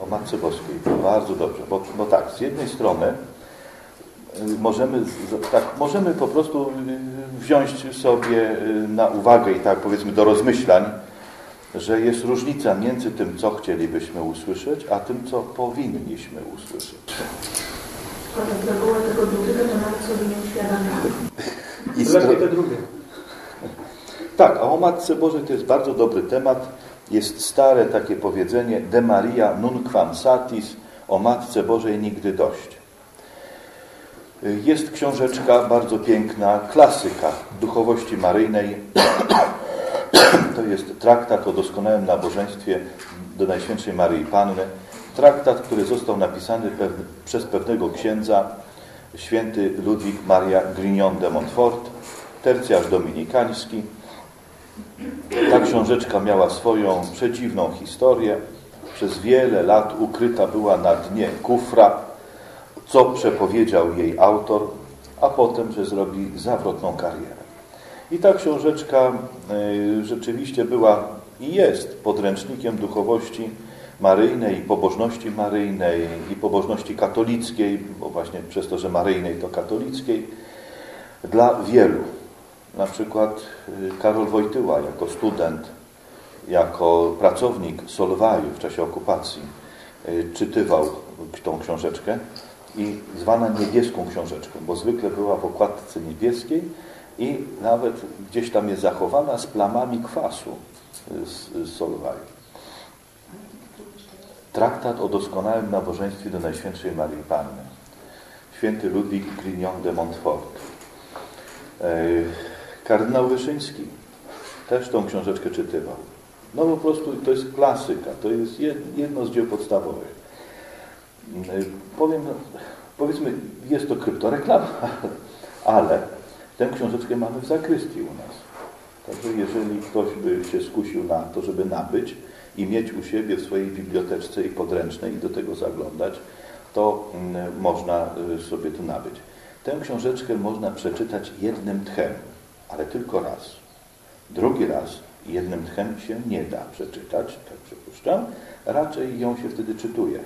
O Matce Boskiej. Bardzo dobrze. Bo, bo tak, z jednej strony y, możemy, tak, możemy po prostu y, wziąć sobie y, na uwagę i tak powiedzmy do rozmyślań, że jest różnica między tym, co chcielibyśmy usłyszeć, a tym, co powinniśmy usłyszeć. Ale reguła tego drugiego to nawet sobie nie uświadamiamy. I drugie. Tak, a o Matce Bożej to jest bardzo dobry temat. Jest stare takie powiedzenie De Maria nunquam satis, o Matce Bożej nigdy dość. Jest książeczka bardzo piękna, klasyka duchowości maryjnej. To jest traktat o doskonałym nabożeństwie do Najświętszej Maryi Panny. Traktat, który został napisany pewne, przez pewnego księdza, święty Ludwik Maria Grignon de Montfort, tercjarz dominikański. Ta książeczka miała swoją przedziwną historię. Przez wiele lat ukryta była na dnie kufra, co przepowiedział jej autor, a potem, że zrobi zawrotną karierę. I ta książeczka y, rzeczywiście była i jest podręcznikiem duchowości maryjnej i pobożności maryjnej i pobożności katolickiej, bo właśnie przez to, że maryjnej to katolickiej, dla wielu. Na przykład y, Karol Wojtyła jako student, jako pracownik Solwaju w czasie okupacji y, czytywał tą książeczkę i zwana niebieską książeczką, bo zwykle była w okładce niebieskiej i nawet gdzieś tam jest zachowana z plamami kwasu z, z Solwaju. Traktat o doskonałym nabożeństwie do Najświętszej Marii Panny. Święty Ludwik Grignon de Montfort. Kardynał Wyszyński też tą książeczkę czytywał. No po prostu to jest klasyka, to jest jedno z dzieł podstawowych. Powiem, powiedzmy, jest to kryptoreklama, ale tę książeczkę mamy w zakrystii u nas. Także jeżeli ktoś by się skusił na to, żeby nabyć, i mieć u siebie w swojej biblioteczce i podręcznej i do tego zaglądać, to mm, można y, sobie to nabyć. Tę książeczkę można przeczytać jednym tchem, ale tylko raz. Drugi raz jednym tchem się nie da przeczytać, tak przypuszczam. Raczej ją się wtedy czytuje,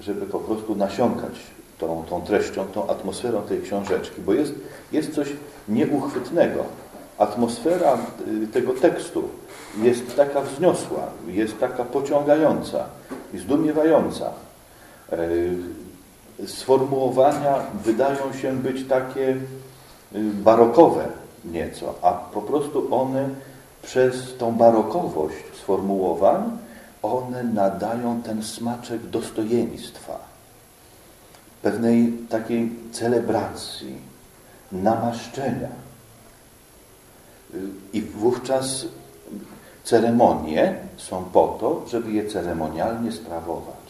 żeby po prostu nasiąkać tą, tą treścią, tą atmosferą tej książeczki, bo jest, jest coś nieuchwytnego. Atmosfera y, tego tekstu jest taka wzniosła, jest taka pociągająca, zdumiewająca. E, sformułowania wydają się być takie y, barokowe nieco, a po prostu one przez tą barokowość sformułowań one nadają ten smaczek dostojeństwa, pewnej takiej celebracji, namaszczenia. I wówczas Ceremonie są po to, żeby je ceremonialnie sprawować.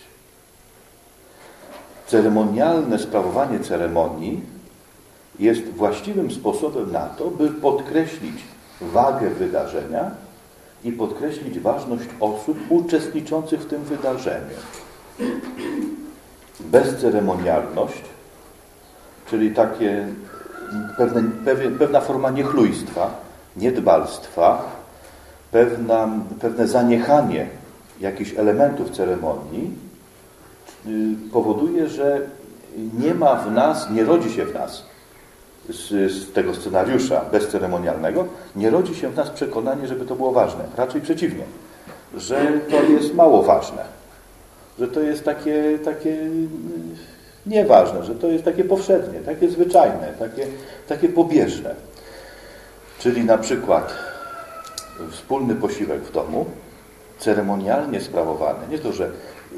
Ceremonialne sprawowanie ceremonii jest właściwym sposobem na to, by podkreślić wagę wydarzenia i podkreślić ważność osób uczestniczących w tym wydarzeniu. Bezceremonialność, czyli takie pewne, pewna forma niechlujstwa, niedbalstwa, pewna, pewne zaniechanie jakichś elementów ceremonii y, powoduje, że nie ma w nas, nie rodzi się w nas z, z, tego scenariusza bezceremonialnego, nie rodzi się w nas przekonanie, żeby to było ważne. Raczej przeciwnie, że to jest mało ważne, że to jest takie, takie y, nieważne, że to jest takie powszednie, takie zwyczajne, takie, takie pobieżne. Czyli na przykład wspólny posiłek w domu, ceremonialnie sprawowany. Nie to, że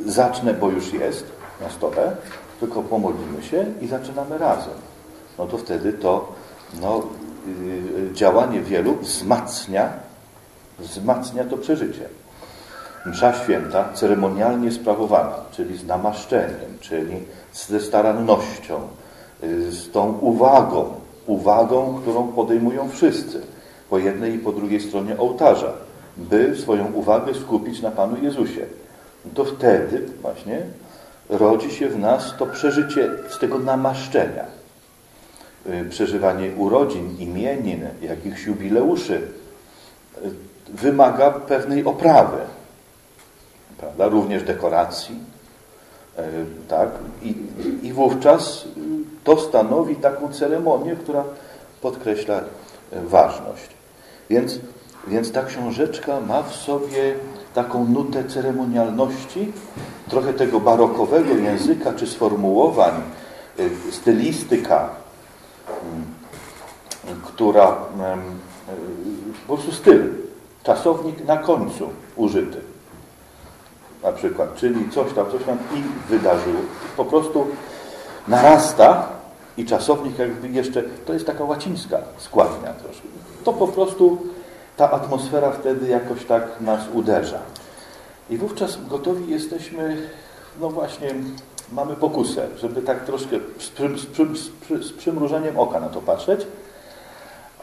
zacznę, bo już jest na stole, tylko pomolimy się i zaczynamy razem. No to wtedy to no, yy, działanie wielu wzmacnia, wzmacnia to przeżycie. Msza święta ceremonialnie sprawowana, czyli z namaszczeniem, czyli ze starannością, yy, z tą uwagą, uwagą, którą podejmują wszyscy po jednej i po drugiej stronie ołtarza, by swoją uwagę skupić na Panu Jezusie. To wtedy właśnie rodzi się w nas to przeżycie z tego namaszczenia. Y, przeżywanie urodzin, imienin, jakichś jubileuszy y, wymaga pewnej oprawy. prawda? również dekoracji. Tak? I, I wówczas to stanowi taką ceremonię, która podkreśla ważność. Więc, więc ta książeczka ma w sobie taką nutę ceremonialności, trochę tego barokowego języka czy sformułowań, y, stylistyka, która y, po prostu styl, czasownik na końcu użyty. Na przykład, czyli coś tam, coś tam i wydarzyło. Po prostu narasta i czasownik jakby jeszcze, to jest taka łacińska składnia troszkę. To po prostu ta atmosfera wtedy jakoś tak nas uderza. I wówczas gotowi jesteśmy, no właśnie, mamy pokusę, żeby tak troszkę z, przy, z, przy, z przymrużeniem oka na to patrzeć,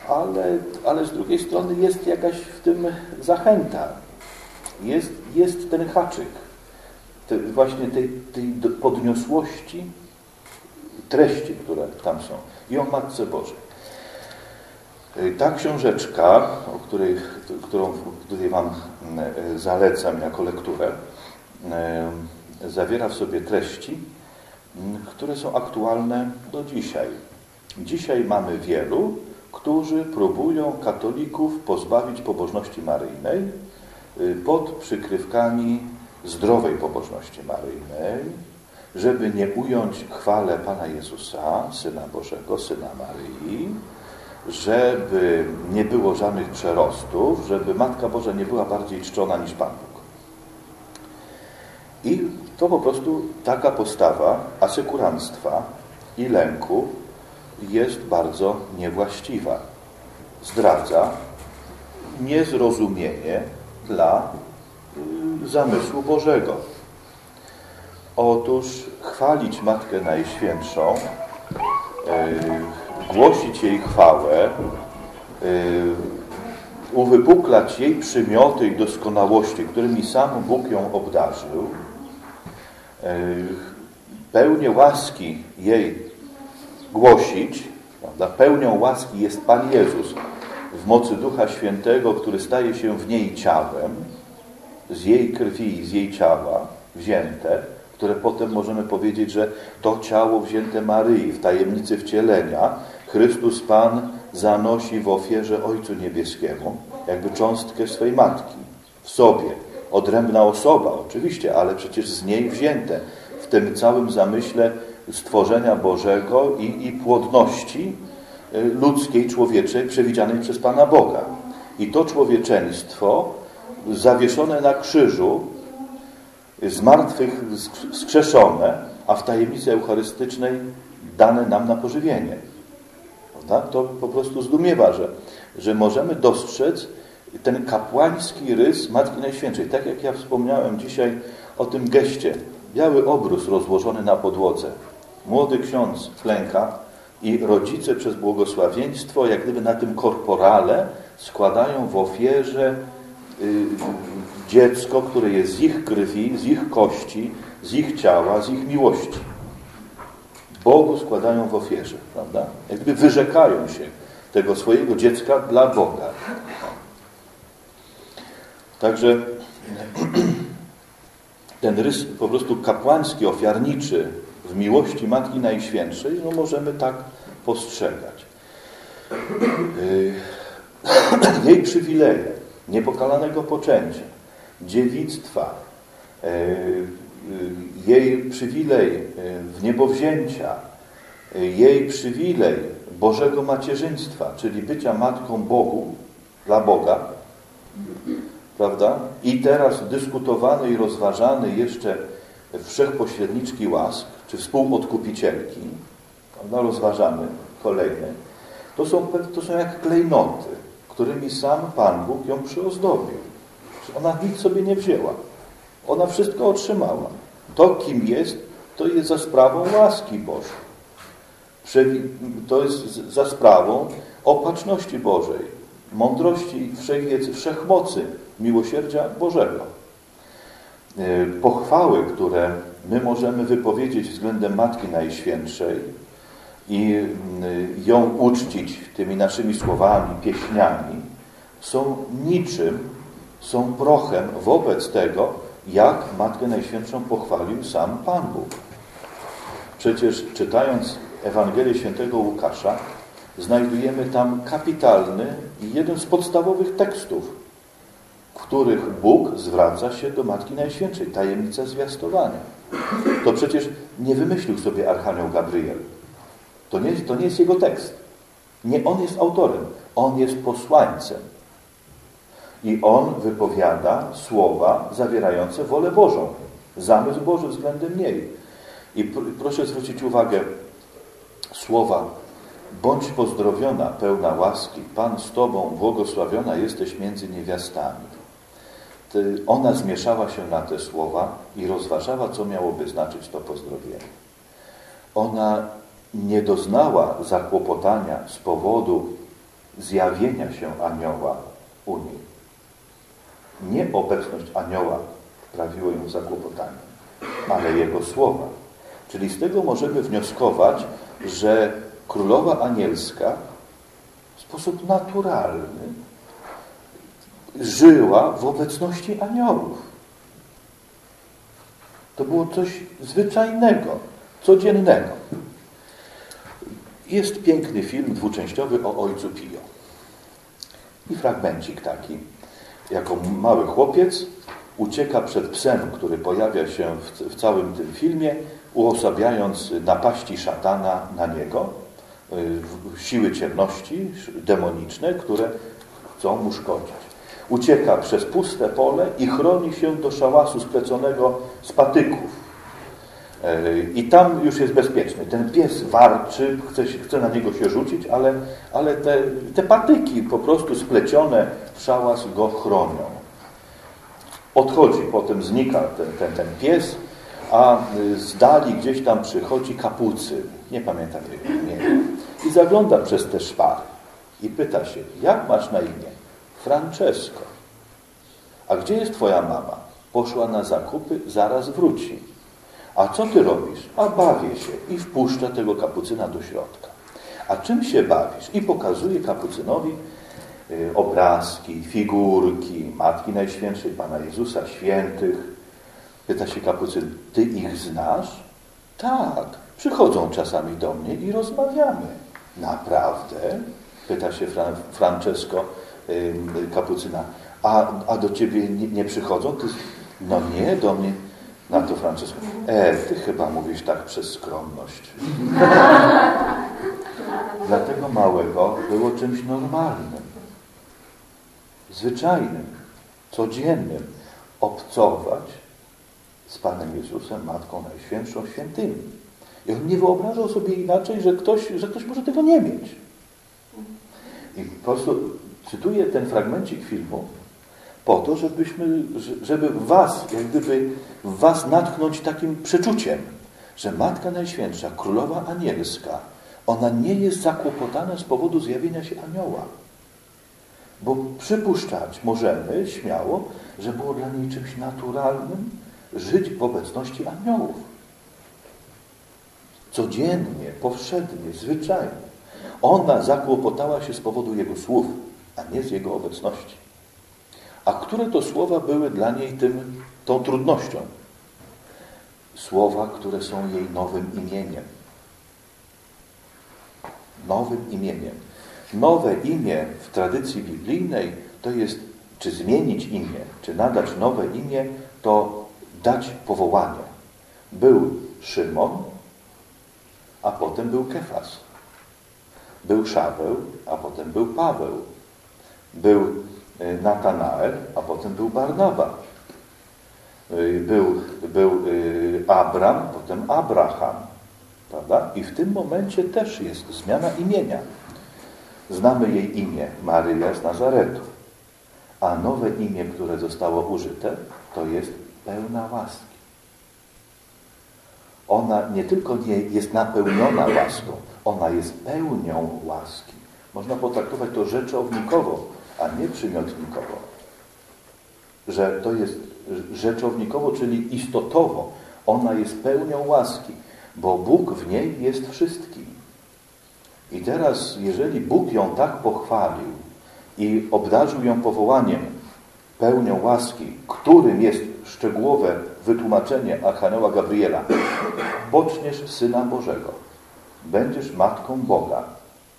ale, ale z drugiej strony jest jakaś w tym zachęta. Jest, jest ten haczyk te, właśnie tej, tej podniosłości treści, które tam są. I o Matce Bożej. Y, ta książeczka, o której, którą tutaj Wam y, zalecam jako lekturę, y, zawiera w sobie treści, które są aktualne do dzisiaj. Dzisiaj mamy wielu, którzy próbują katolików pozbawić pobożności maryjnej pod przykrywkami zdrowej pobożności maryjnej, żeby nie ująć chwale Pana Jezusa, Syna Bożego, Syna Maryi, żeby nie było żadnych przerostów, żeby Matka Boża nie była bardziej czczona niż Pan Bóg. I to po prostu taka postawa asekuranstwa i lęku jest bardzo niewłaściwa. Zdradza niezrozumienie dla y, zamysłu Bożego. Otóż chwalić Matkę Najświętszą, yy, głosić jej chwałę, yy, uwypuklać jej przymioty i doskonałości, którymi sam Bóg ją obdarzył, pełnię łaski jej głosić, prawda? pełnią łaski jest Pan Jezus w mocy Ducha Świętego, który staje się w niej ciałem, z jej krwi i z jej ciała wzięte, które potem możemy powiedzieć, że to ciało wzięte Maryi w tajemnicy wcielenia Chrystus Pan zanosi w ofierze Ojcu Niebieskiemu, jakby cząstkę swej matki w sobie. Odrębna osoba, oczywiście, ale przecież z niej wzięte w tym całym zamyśle stworzenia Bożego i, i płodności y, ludzkiej, człowieczej, przewidzianej przez Pana Boga. I to człowieczeństwo zawieszone na krzyżu z martwych skrzeszone, a w tajemnicy eucharystycznej dane nam na pożywienie. Prawda? To po prostu zdumiewa, że, że możemy dostrzec ten kapłański rys Matki Najświętszej. Tak jak ja wspomniałem dzisiaj o tym geście. Biały obrus rozłożony na podłodze. Młody ksiądz klęka i rodzice przez błogosławieństwo, jak gdyby na tym korporale, składają w ofierze y, dziecko, które jest z ich krwi, z ich kości, z ich ciała, z ich miłości. Bogu składają w ofierze, prawda? Jak gdyby wyrzekają się tego swojego dziecka dla Boga. Także ten rys po prostu kapłański, ofiarniczy w miłości Matki Najświętszej, no możemy tak postrzegać. Yy, jej przywileje, niepokalanego poczęcia, dziewictwa, e, e, jej przywilej e, w niebowzięcia, jej przywilej Bożego macierzyństwa, czyli bycia matką Bogu, dla Boga, prawda? I teraz dyskutowany i rozważany jeszcze wszechpośredniczki łask, czy współodkupicielki, prawda? rozważany kolejny, to są, to są jak klejnoty, którymi sam Pan Bóg ją przyozdobił. Ona nic sobie nie wzięła. Ona wszystko otrzymała. To, kim jest, to jest za sprawą łaski Bożej. To jest za sprawą opatrzności Bożej, mądrości, wszechwiedzy, wszechmocy, miłosierdzia Bożego. E, pochwały, które my możemy wypowiedzieć względem Matki Najświętszej i ją uczcić tymi naszymi słowami, pieśniami, są niczym są prochem wobec tego, jak Matkę Najświętszą pochwalił sam Pan Bóg. Przecież czytając Ewangelię Świętego Łukasza, znajdujemy tam kapitalny i jeden z podstawowych tekstów, których Bóg zwraca się do Matki Najświętszej, tajemnica zwiastowania. To przecież nie wymyślił sobie Archanioł Gabriel. To nie, to nie jest jego tekst. Nie on jest autorem, on jest posłańcem. I on wypowiada słowa zawierające wolę Bożą, zamysł Boży względem niej. I pr proszę zwrócić uwagę, słowa bądź pozdrowiona, pełna łaski, Pan z Tobą, błogosławiona jesteś między niewiastami. Ona zmieszała się na te słowa i rozważała, co miałoby znaczyć to pozdrowienie. Ona nie doznała zakłopotania z powodu zjawienia się anioła u niej. Nieobecność anioła prawiło ją zakłopotaniem, ale jego słowa. Czyli z tego możemy wnioskować, że królowa anielska w sposób naturalny żyła w obecności aniołów. To było coś zwyczajnego, codziennego. Jest piękny film dwuczęściowy o ojcu Pio. I fragmencik taki. Jako mały chłopiec ucieka przed psem, który pojawia się w, w całym tym filmie, uosabiając napaści szatana na niego, y, siły ciemności demoniczne, które chcą mu szkodzić. Ucieka przez puste pole i chroni się do szałasu spleconego z patyków. Y, I tam już jest bezpieczny. Ten pies warczy, chce, chce na niego się rzucić, ale, ale te, te patyki po prostu splecione w szałas go chronią. Odchodzi, potem znika ten, ten, ten pies, a y, z dali gdzieś tam przychodzi kapucy, nie pamiętam jego imienia, i zagląda przez te szpary i pyta się, jak masz na imię? Francesco. A gdzie jest twoja mama? Poszła na zakupy, zaraz wróci. A co ty robisz? A bawię się. I wpuszcza tego kapucyna do środka. A czym się bawisz? I pokazuje kapucynowi y, obrazki, figurki Matki Najświętszej, Pana Jezusa, świętych, Pyta się kapucyn, ty ich znasz? Tak, przychodzą czasami do mnie i rozmawiamy. Naprawdę? Pyta się Fran Francesco kapucyna. A, a do ciebie nie, nie przychodzą? Ty, no nie, do mnie. Na to Francesco. E, ty chyba mówisz tak przez skromność. Dla tego małego było czymś normalnym, zwyczajnym, codziennym. Obcować z Panem Jezusem, Matką Najświętszą, świętymi. I on nie wyobrażał sobie inaczej, że ktoś, że ktoś może tego nie mieć. I po prostu cytuję ten fragmencik filmu po to, żebyśmy, żeby was, jak gdyby was natchnąć takim przeczuciem, że Matka Najświętsza, Królowa Anielska, ona nie jest zakłopotana z powodu zjawienia się anioła. Bo przypuszczać możemy śmiało, że było dla niej czymś naturalnym, żyć w obecności aniołów. Codziennie, powszednie, zwyczajnie. Ona zakłopotała się z powodu Jego słów, a nie z Jego obecności. A które to słowa były dla niej tym, tą trudnością? Słowa, które są jej nowym imieniem. Nowym imieniem. Nowe imię w tradycji biblijnej to jest, czy zmienić imię, czy nadać nowe imię, to dać powołanie. Był Szymon, a potem był Kefas. Był Szaweł, a potem był Paweł. Był e, Natanael, a potem był Barnaba. E, był, był e, Abram, potem Abraham. Prawda? I w tym momencie też jest zmiana imienia. Znamy jej imię, Maryja z Nazaretu. A nowe imię, które zostało użyte, to jest pełna łaski. Ona nie tylko nie jest napełniona łaską, ona jest pełnią łaski. Można potraktować to rzeczownikowo, a nie przymiotnikowo. Że to jest rzeczownikowo, czyli istotowo. Ona jest pełnią łaski, bo Bóg w niej jest wszystkim. I teraz, jeżeli Bóg ją tak pochwalił i obdarzył ją powołaniem, pełnią łaski, którym jest szczegółowe wytłumaczenie Archanioła Gabriela. Poczniesz Syna Bożego. Będziesz Matką Boga.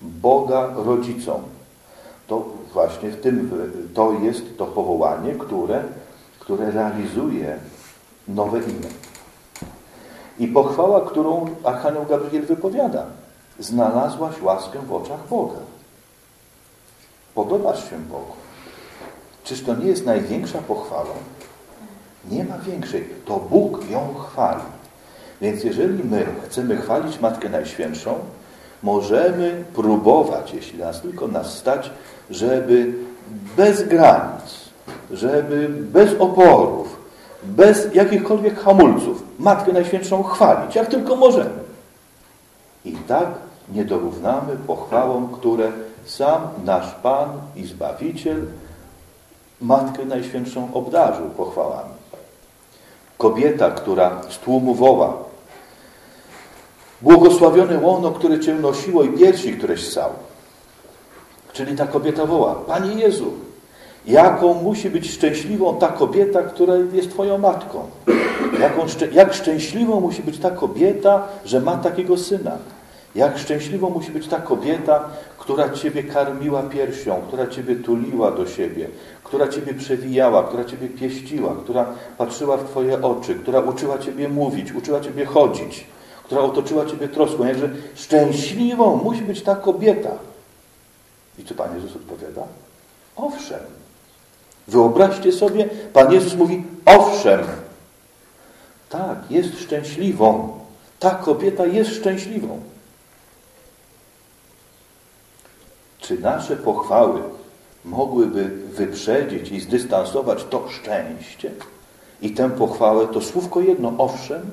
Boga rodzicą. To właśnie w tym, to jest to powołanie, które, które realizuje nowe imię. I pochwała, którą Archanioł Gabriel wypowiada. Znalazłaś łaskę w oczach Boga. Podobasz się Bogu. Czyż to nie jest największa pochwała? Nie ma większej. To Bóg ją chwali. Więc jeżeli my chcemy chwalić Matkę Najświętszą, możemy próbować, jeśli nas tylko nas stać, żeby bez granic, żeby bez oporów, bez jakichkolwiek hamulców Matkę Najświętszą chwalić, jak tylko możemy. I tak nie dorównamy pochwałom, które sam nasz Pan i Zbawiciel Matkę Najświętszą obdarzył pochwałami. Kobieta, która z tłumu woła, błogosławione łono, które Cię nosiło i piersi, któreś ssał. Czyli ta kobieta woła, Panie Jezu, jaką musi być szczęśliwą ta kobieta, która jest Twoją matką. Jaką, jak szczęśliwą musi być ta kobieta, że ma takiego syna. Jak szczęśliwą musi być ta kobieta, która Ciebie karmiła piersią, która Ciebie tuliła do siebie, która Ciebie przewijała, która Ciebie pieściła, która patrzyła w Twoje oczy, która uczyła Ciebie mówić, uczyła Ciebie chodzić, która otoczyła Ciebie troską. Jakże szczęśliwą musi być ta kobieta. I co Pan Jezus odpowiada? Owszem. Wyobraźcie sobie, Pan Jezus mówi, owszem. Tak, jest szczęśliwą. Ta kobieta jest szczęśliwą. Czy nasze pochwały mogłyby wyprzedzić i zdystansować to szczęście i tę pochwałę, to słówko jedno, owszem,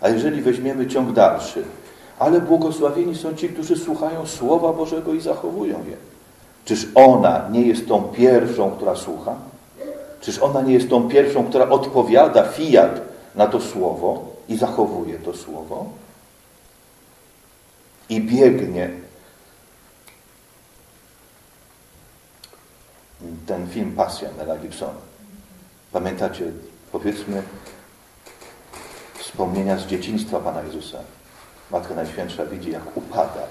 a jeżeli weźmiemy ciąg dalszy, ale błogosławieni są ci, którzy słuchają Słowa Bożego i zachowują je. Czyż ona nie jest tą pierwszą, która słucha? Czyż ona nie jest tą pierwszą, która odpowiada fiat na to Słowo i zachowuje to Słowo? I biegnie ten film Pasja Mela Gibsona. Pamiętacie, powiedzmy, wspomnienia z dzieciństwa Pana Jezusa. Matka Najświętsza widzi, jak upada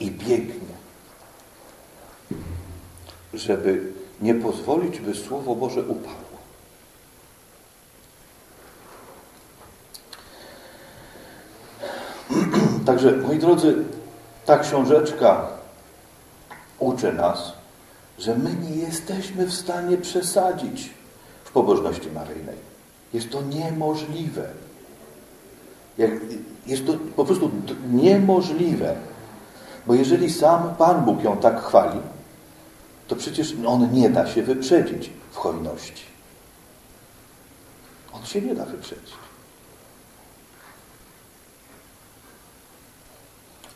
i biegnie, żeby nie pozwolić, by Słowo Boże upadło. Także, moi drodzy, ta książeczka uczy nas, że my nie jesteśmy w stanie przesadzić w pobożności maryjnej. Jest to niemożliwe. Jest to po prostu niemożliwe. Bo jeżeli sam Pan Bóg ją tak chwali, to przecież On nie da się wyprzedzić w hojności. On się nie da wyprzedzić.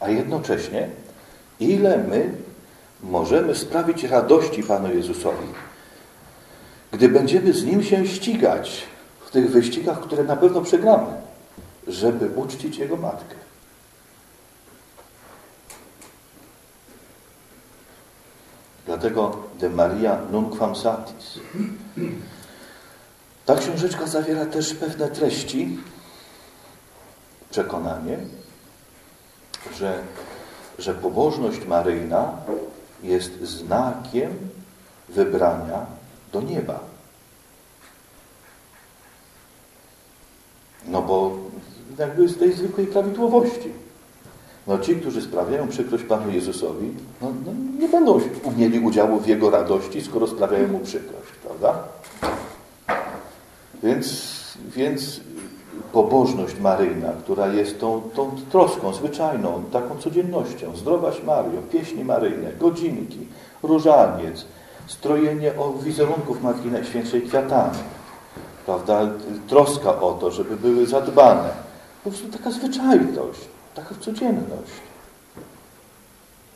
A jednocześnie, ile my możemy sprawić radości Panu Jezusowi, gdy będziemy z Nim się ścigać tych wyścigach, które na pewno przegramy, żeby uczcić Jego Matkę. Dlatego de Maria nunquam satis. Ta książeczka zawiera też pewne treści, przekonanie, że, że pobożność maryjna jest znakiem wybrania do nieba. No bo jakby z tej zwykłej prawidłowości. No ci, którzy sprawiają przykrość Panu Jezusowi, no, no nie będą mieli udziału w Jego radości, skoro sprawiają Mu przykrość, prawda? Więc, więc pobożność maryjna, która jest tą, tą troską zwyczajną, taką codziennością, zdrowaś Mario, pieśni maryjne, godzinki, różaniec, strojenie o wizerunków Matki Najświętszej kwiatami, prawda, troska o to, żeby były zadbane. Po prostu taka zwyczajność, taka codzienność.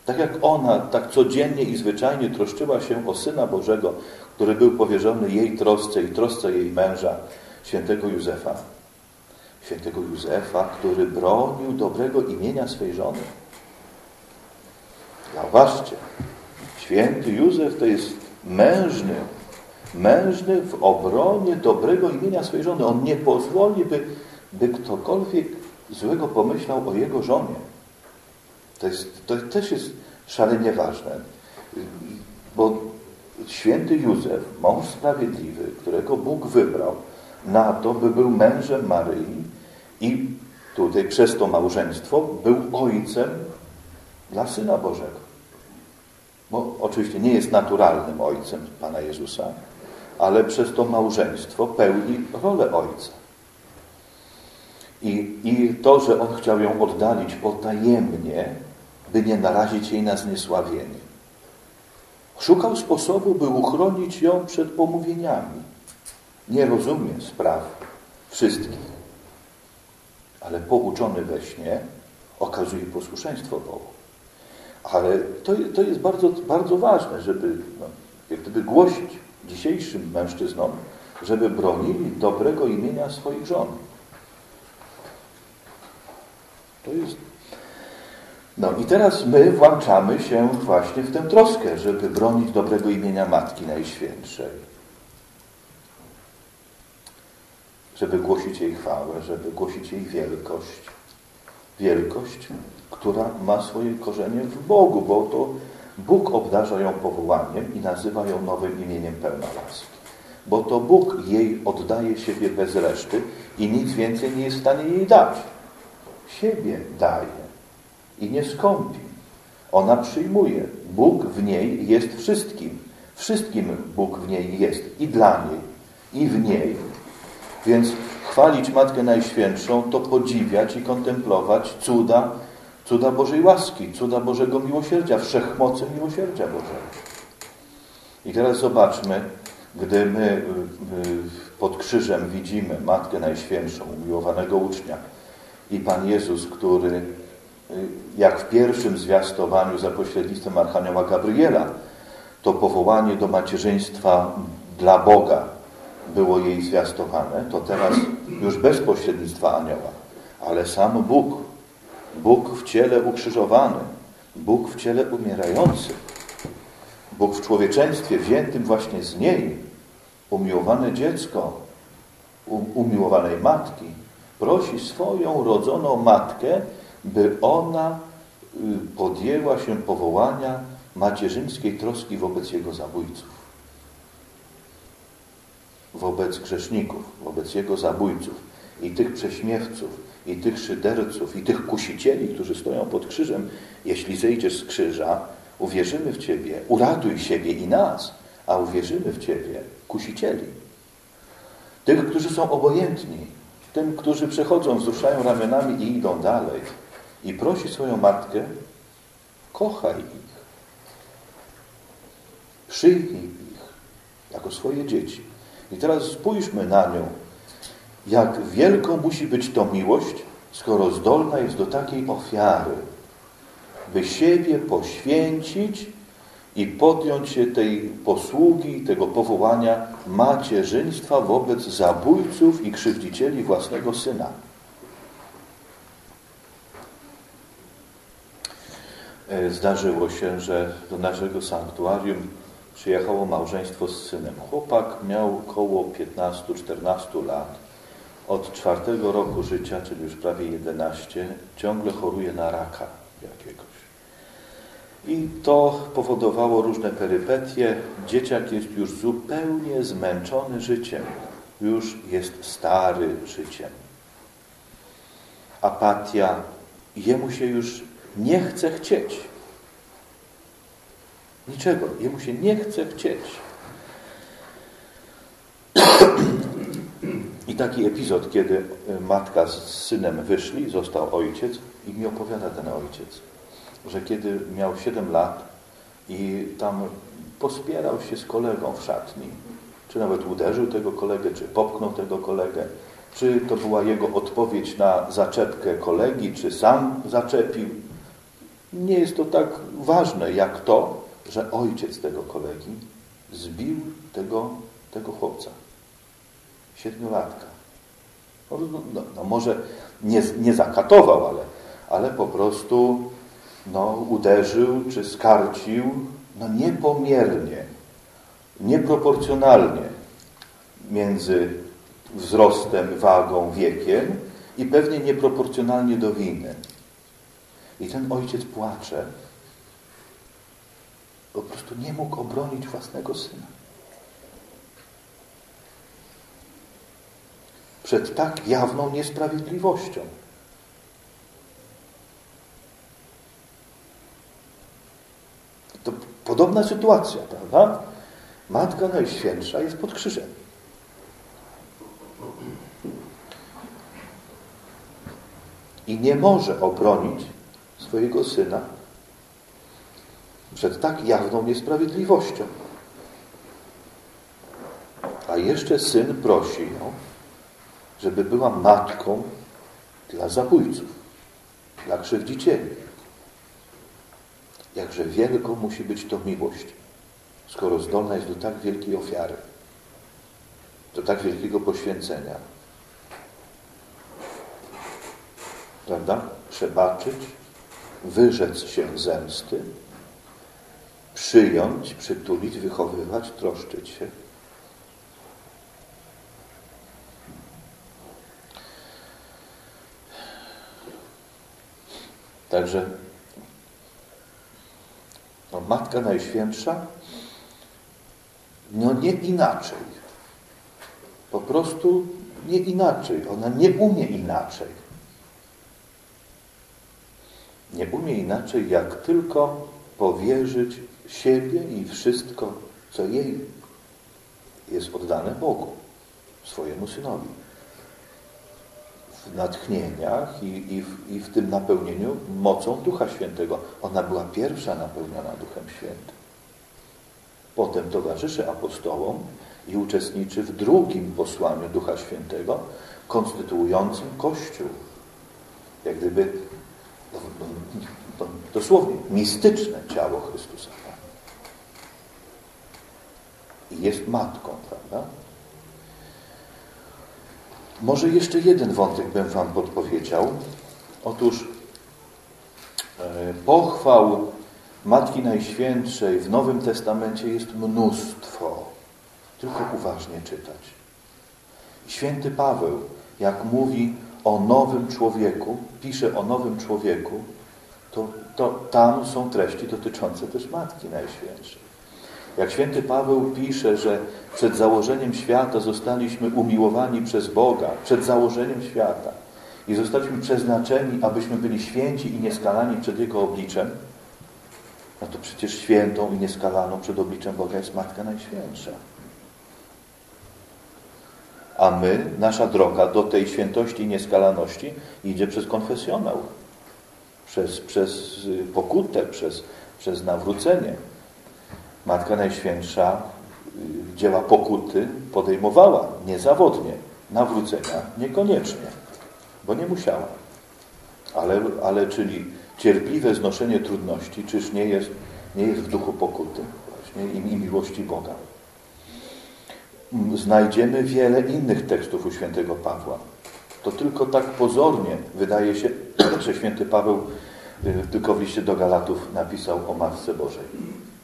Tak jak ona tak codziennie i zwyczajnie troszczyła się o Syna Bożego, który był powierzony jej trosce i trosce jej męża, świętego Józefa, świętego Józefa, który bronił dobrego imienia swej żony. Zauważcie, święty Józef to jest mężny, mężny w obronie dobrego imienia swojej żony. On nie pozwoli, by, by ktokolwiek złego pomyślał o jego żonie. To, jest, to też jest szalenie ważne, bo święty Józef, mąż sprawiedliwy, którego Bóg wybrał na to, by był mężem Maryi i tutaj przez to małżeństwo był ojcem dla Syna Bożego. Bo oczywiście nie jest naturalnym ojcem Pana Jezusa, ale przez to małżeństwo pełni rolę ojca. I, I to, że on chciał ją oddalić potajemnie, by nie narazić jej na zniesławienie. Szukał sposobu, by uchronić ją przed pomówieniami. Nie rozumie spraw wszystkich, ale pouczony we śnie okazuje posłuszeństwo Bogu. Ale to, to jest bardzo, bardzo ważne, żeby no, jak gdyby głosić dzisiejszym mężczyznom, żeby bronili dobrego imienia swoich żon. To jest. No i teraz my włączamy się właśnie w tę troskę, żeby bronić dobrego imienia Matki Najświętszej. Żeby głosić jej chwałę, żeby głosić jej wielkość. Wielkość, która ma swoje korzenie w Bogu, bo to Bóg obdarza ją powołaniem i nazywa ją nowym imieniem pełna łaski. Bo to Bóg jej oddaje siebie bez reszty i nic więcej nie jest w stanie jej dać. Siebie daje i nie skąpi. Ona przyjmuje. Bóg w niej jest wszystkim. Wszystkim Bóg w niej jest i dla niej, i w niej. Więc chwalić Matkę Najświętszą to podziwiać i kontemplować cuda, cuda Bożej łaski, cuda Bożego miłosierdzia, wszechmocy miłosierdzia Bożego. I teraz zobaczmy, gdy my y, y, pod krzyżem widzimy Matkę Najświętszą, umiłowanego ucznia i Pan Jezus, który y, jak w pierwszym zwiastowaniu za pośrednictwem Archanioła Gabriela, to powołanie do macierzyństwa dla Boga było jej zwiastowane, to teraz już bez pośrednictwa anioła, ale sam Bóg Bóg w ciele ukrzyżowany, Bóg w ciele umierający, Bóg w człowieczeństwie wziętym właśnie z niej, umiłowane dziecko, umiłowanej matki, prosi swoją rodzoną matkę, by ona y, podjęła się powołania macierzyńskiej troski wobec jego zabójców, wobec grzeszników, wobec jego zabójców i tych prześmiewców, i tych szyderców, i tych kusicieli, którzy stoją pod krzyżem, jeśli zejdziesz z krzyża, uwierzymy w Ciebie, uratuj siebie i nas, a uwierzymy w Ciebie, kusicieli. Tych, którzy są obojętni, tym, którzy przechodzą, wzruszają ramionami i idą dalej. I prosi swoją matkę, kochaj ich. Przyjmij ich jako swoje dzieci. I teraz spójrzmy na nią, jak wielką musi być to miłość, skoro zdolna jest do takiej ofiary, by siebie poświęcić i podjąć się tej posługi, tego powołania macierzyństwa wobec zabójców i krzywdzicieli własnego syna. E, zdarzyło się, że do naszego sanktuarium przyjechało małżeństwo z synem. Chłopak miał około 15-14 lat od czwartego roku życia, czyli już prawie 11, ciągle choruje na raka jakiegoś. I to powodowało różne perypetie. Dzieciak jest już zupełnie zmęczony życiem. Już jest stary życiem. Apatia. Jemu się już nie chce chcieć. Niczego. Jemu się nie chce chcieć. Taki epizod, kiedy e, matka z synem wyszli, został ojciec i mi opowiada ten ojciec, że kiedy miał 7 lat i tam pospierał się z kolegą w szatni, czy nawet uderzył tego kolegę, czy popchnął tego kolegę, czy to była jego odpowiedź na zaczepkę kolegi, czy sam zaczepił. Nie jest to tak ważne jak to, że ojciec tego kolegi zbił tego, tego chłopca siedmiolatka. No, no, może nie, nie zakatował, ale, ale po prostu no, uderzył czy skarcił no, niepomiernie. nieproporcjonalnie między wzrostem, wagą, wiekiem i pewnie nieproporcjonalnie do winy. I ten ojciec płacze. Po prostu nie mógł obronić własnego syna. Przed tak jawną niesprawiedliwością. To podobna sytuacja, prawda? Matka Najświętsza jest pod krzyżem. I nie może obronić swojego syna przed tak jawną niesprawiedliwością. A jeszcze syn prosi ją, żeby była matką dla zabójców, dla krzywdzicieli. Jakże wielką musi być to miłość, skoro zdolna jest do tak wielkiej ofiary, do tak wielkiego poświęcenia. Prawda? Przebaczyć, wyrzec się zemsty, przyjąć, przytulić, wychowywać, troszczyć się. Także no, Matka Najświętsza no nie inaczej. Po prostu nie inaczej. Ona nie umie inaczej. Nie umie inaczej, jak tylko powierzyć siebie i wszystko, co jej jest oddane Bogu, swojemu Synowi. Natchnieniach i, i, w, i w tym napełnieniu mocą Ducha Świętego. Ona była pierwsza napełniona Duchem Świętym. Potem towarzyszy apostołom i uczestniczy w drugim posłaniu Ducha Świętego, konstytuującym Kościół. Jak gdyby no, no, dosłownie mistyczne ciało Chrystusa. I jest matką, prawda? Może jeszcze jeden wątek bym Wam podpowiedział. Otóż e, pochwał Matki Najświętszej w Nowym Testamencie jest mnóstwo. Tylko uważnie czytać. Święty Paweł, jak mówi o nowym człowieku, pisze o nowym człowieku, to, to tam są treści dotyczące też Matki Najświętszej. Jak święty Paweł pisze, że przed założeniem świata zostaliśmy umiłowani przez Boga, przed założeniem świata i zostaliśmy przeznaczeni, abyśmy byli święci i nieskalani przed Jego obliczem, no to przecież świętą i nieskalaną przed obliczem Boga jest Matka Najświętsza. A my, nasza droga do tej świętości i nieskalaności idzie przez konfesjonał, przez, przez pokutę, przez, przez nawrócenie. Matka Najświętsza y, dzieła pokuty podejmowała niezawodnie, nawrócenia niekoniecznie, bo nie musiała. Ale, ale czyli cierpliwe znoszenie trudności, czyż nie jest, nie jest w duchu pokuty właśnie i, i miłości Boga. Znajdziemy wiele innych tekstów u świętego Pawła. To tylko tak pozornie wydaje się, że święty Paweł y, tylko w liście do Galatów napisał o Matce Bożej.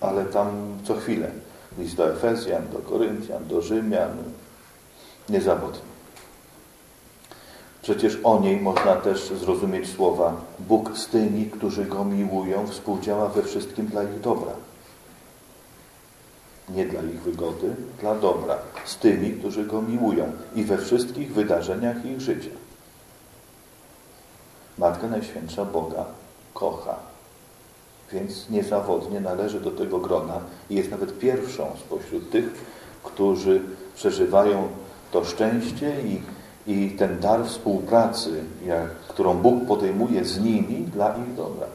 Ale tam co chwilę list do Efezjan, do Koryntian, do Rzymian, niezawodnie. Przecież o niej można też zrozumieć słowa Bóg z tymi, którzy Go miłują, współdziała we wszystkim dla ich dobra. Nie dla ich wygody, dla dobra. Z tymi, którzy Go miłują i we wszystkich wydarzeniach ich życia. Matka Najświętsza Boga kocha. Więc niezawodnie należy do tego grona i jest nawet pierwszą spośród tych, którzy przeżywają to szczęście i i ten dar współpracy, jak, którą Bóg podejmuje z nimi dla ich dobra.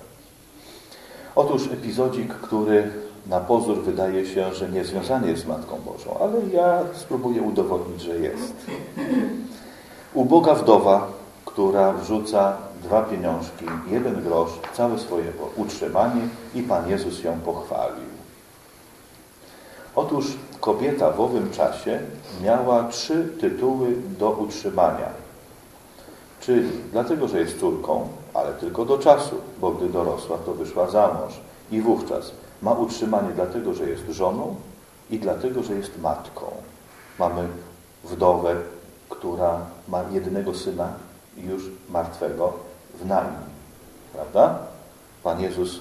Otóż epizodzik, który na pozór wydaje się, że nie związany jest z Matką Bożą, ale ja spróbuję udowodnić, że jest. Uboga wdowa, która wrzuca dwa pieniążki, jeden grosz, całe swoje utrzymanie i Pan Jezus ją pochwalił. Otóż kobieta w owym czasie miała trzy tytuły do utrzymania. Czyli dlatego, że jest córką, ale tylko do czasu, bo gdy dorosła, to wyszła za mąż. I wówczas ma utrzymanie dlatego, że jest żoną, i dlatego, że jest matką. Mamy wdowę, która ma jedynego syna już martwego w naim. Prawda? Pan Jezus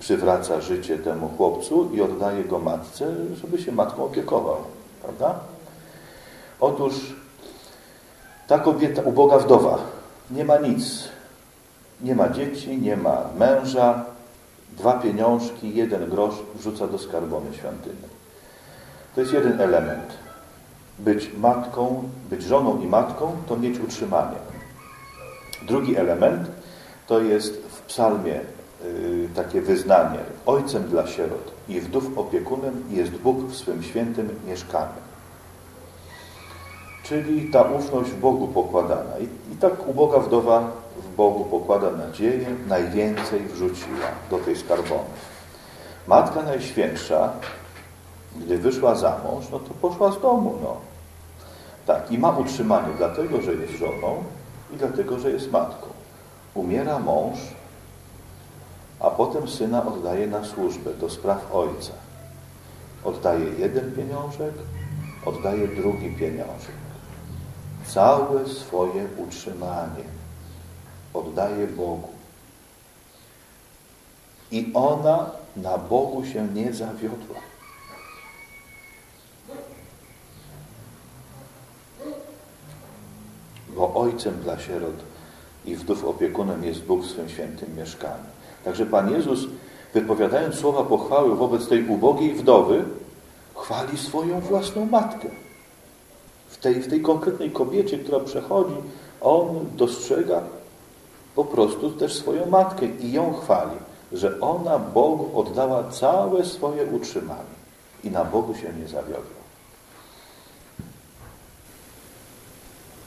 przywraca życie temu chłopcu i oddaje go matce, żeby się matką opiekował. Prawda? Otóż ta kobieta, uboga wdowa, nie ma nic. Nie ma dzieci, nie ma męża, dwa pieniążki, jeden grosz wrzuca do skarbony świątyny. To jest jeden element. Być matką, być żoną i matką, to mieć utrzymanie. Drugi element to jest w psalmie yy, takie wyznanie. Ojcem dla sierot i wdów opiekunem jest Bóg w swym świętym mieszkaniu. Czyli ta ufność w Bogu pokładana. I, I tak uboga wdowa w Bogu pokłada nadzieję, najwięcej wrzuciła do tej skarbony. Matka Najświętsza, gdy wyszła za mąż, no to poszła z domu. No. Tak, i ma utrzymanie dlatego, że jest żoną i dlatego, że jest matką. Umiera mąż, a potem syna oddaje na służbę do spraw ojca. Oddaje jeden pieniążek, oddaje drugi pieniążek. Całe swoje utrzymanie oddaje Bogu. I ona na Bogu się nie zawiodła. Bo ojcem dla sierot i wdów opiekunem jest Bóg w swym świętym mieszkaniu. Także Pan Jezus, wypowiadając słowa pochwały wobec tej ubogiej wdowy, chwali swoją własną matkę. W tej, w tej konkretnej kobiecie, która przechodzi, on dostrzega po prostu też swoją matkę i ją chwali, że ona Bogu oddała całe swoje utrzymanie i na Bogu się nie zawiodła.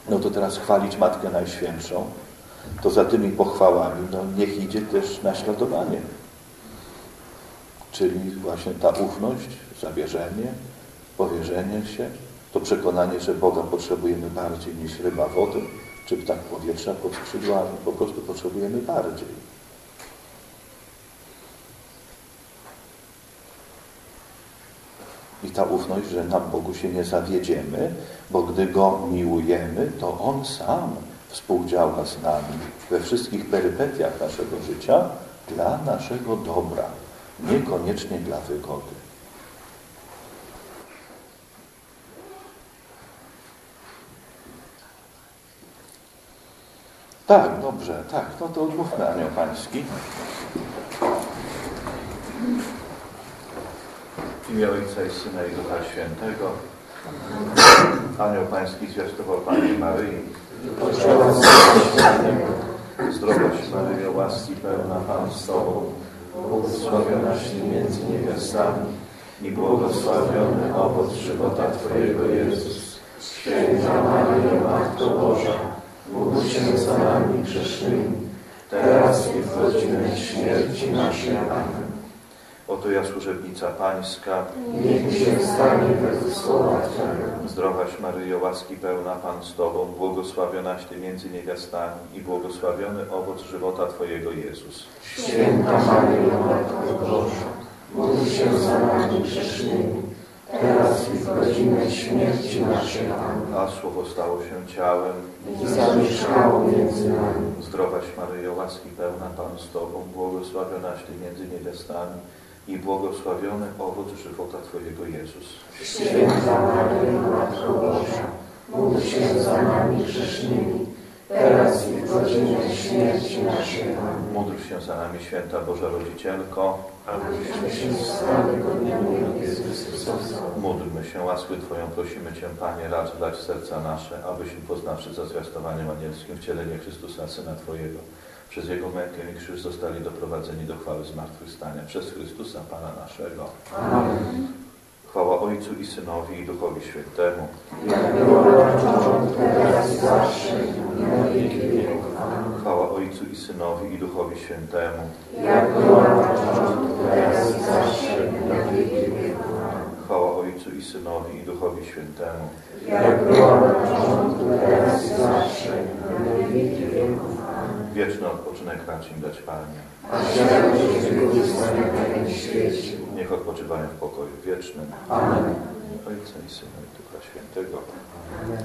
No to teraz chwalić Matkę Najświętszą, to za tymi pochwałami no niech idzie też naśladowanie. Czyli właśnie ta ufność, zawierzenie, powierzenie się, to przekonanie, że Boga potrzebujemy bardziej niż ryba wody, czy ptak powietrza pod skrzydłami. Po prostu potrzebujemy bardziej. I ta ufność, że na Bogu się nie zawiedziemy, bo gdy Go miłujemy, to On sam współdziała z nami we wszystkich perypetiach naszego życia dla naszego dobra, niekoniecznie dla wygody. Tak, dobrze, tak, no to odmówmy Anioł Pański. Imię Ojca i Syna i Ducha Świętego. Anioł Pański zwiastował Pani Maryi. Zdrowaś Maryjo, łaski pełna Pan z Tobą, błogosławionaś Ty między niewiastami i błogosławiony owoc żywota Twojego Jezus. Święta Maryjo, Matko Boża, Módl się za nami grzesznymi, teraz i w godzinę śmierci naszej. Amen. Oto ja służebnica Pańska. Niech się stanie według słowa Twojego. Zdrowaś Maryjo, łaski pełna Pan z Tobą, błogosławionaś Ty między niewiastami i błogosławiony owoc żywota Twojego Jezus. Święta Maryjo, Matko Boża, módl się za nami grzesznymi, teraz i w godzinę śmierci naszej. Amen. A Słowo stało się ciałem i zamieszkało między nami. Zdrowaś Maryjo, łaski pełna Pan z Tobą, błogosławionaś Ty między niewiastami i błogosławiony owoc żywota Twojego Jezus. Święta Maryjo, Matko Boża, módl się za nami grzesznymi, teraz i w godzinę śmierci naszej. Módl się za nami, Święta Boża Rodzicielko, abyśmy się stali godnymi Módlmy się, łaskę Twoją prosimy Cię, Panie, racz dać serca nasze, abyśmy poznawszy za zwiastowaniem anielskim wcielenie Chrystusa, Syna Twojego, przez Jego mękę i krzyż zostali doprowadzeni do chwały zmartwychwstania przez Chrystusa, Pana naszego. Amen. Chwała Ojcu i Synowi i Duchowi Świętemu. Jak było na początku, teraz i zawsze, i na wieki wieków. Chwała Ojcu i Synowi i Duchowi Świętemu. Jak było na początku, teraz i zawsze, i na wieki wieków. Chwała Ojcu i Synowi i Duchowi Świętemu. Jak było na początku, teraz i zawsze, na wieki wieków. Wieczny odpoczynek racz im dać Panie. A światło Ciebie w świecie. Niech odpoczywają w pokoju wiecznym. Amen. Ojca i Syna i Ducha Świętego. Amen.